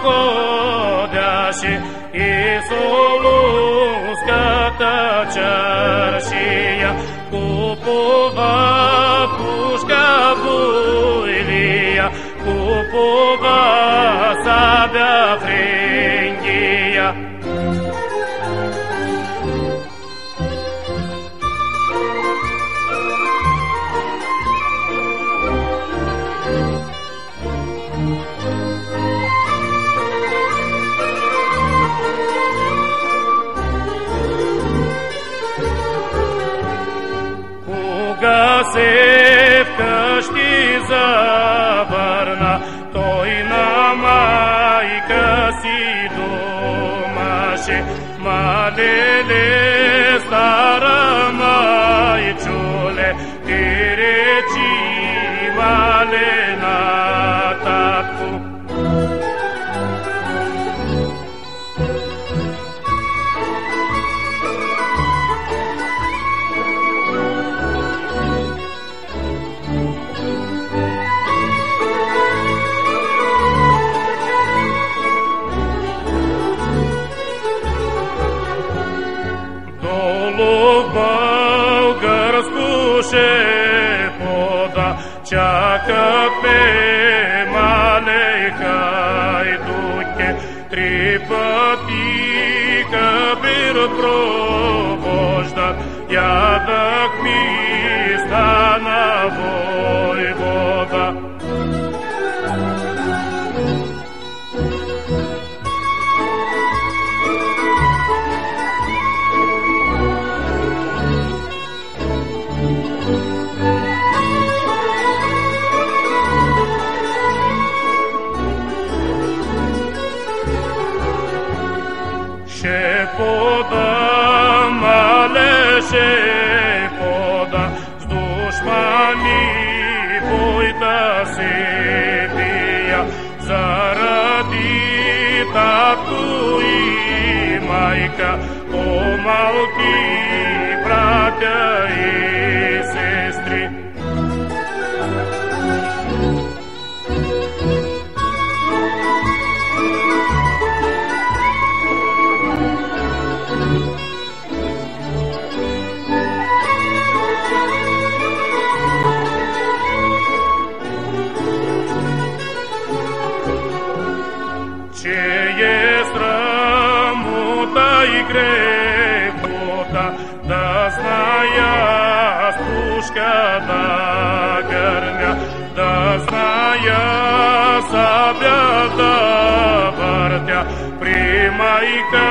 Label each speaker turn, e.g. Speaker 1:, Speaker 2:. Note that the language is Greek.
Speaker 1: уходящий, Иисулуската чаршия, купова пушка буйлия, купова саршия. Σε φταστις Ζαβάρνα, τού η να μαί και σιδομασε, μαλελες άρα μαί τιολε. τσάκα πέ μαλεχάι του και τρύπα τί καμπύρο προβόστα για δακμή. ψεύοντα στους μανί βόητα σίδια ζαρατήτα του ημαϊκά ο μαουτή πράτια η σεστρή Τι είστε μου τα ιγρέφοτα, δεν ξέρω τα κερμιά, δεν ξέρω πριμαίκα.